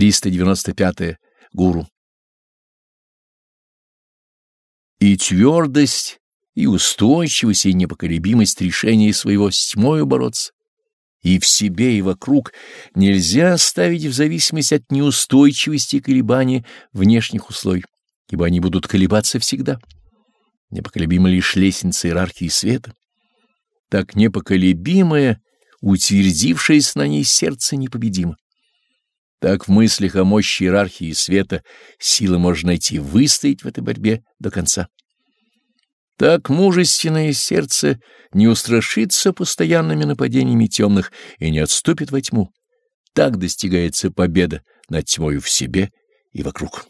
395. -е. Гуру. И твердость, и устойчивость, и непоколебимость решения своего с тьмою бороться. И в себе, и вокруг нельзя ставить в зависимость от неустойчивости и колебания внешних условий, ибо они будут колебаться всегда. Непоколебима лишь лестница иерархии света. Так непоколебимое, утвердившееся на ней сердце непобедимо. Так в мыслях о мощи иерархии света силы можно найти выстоять в этой борьбе до конца. Так мужественное сердце не устрашится постоянными нападениями темных и не отступит во тьму. Так достигается победа над тьмою в себе и вокруг.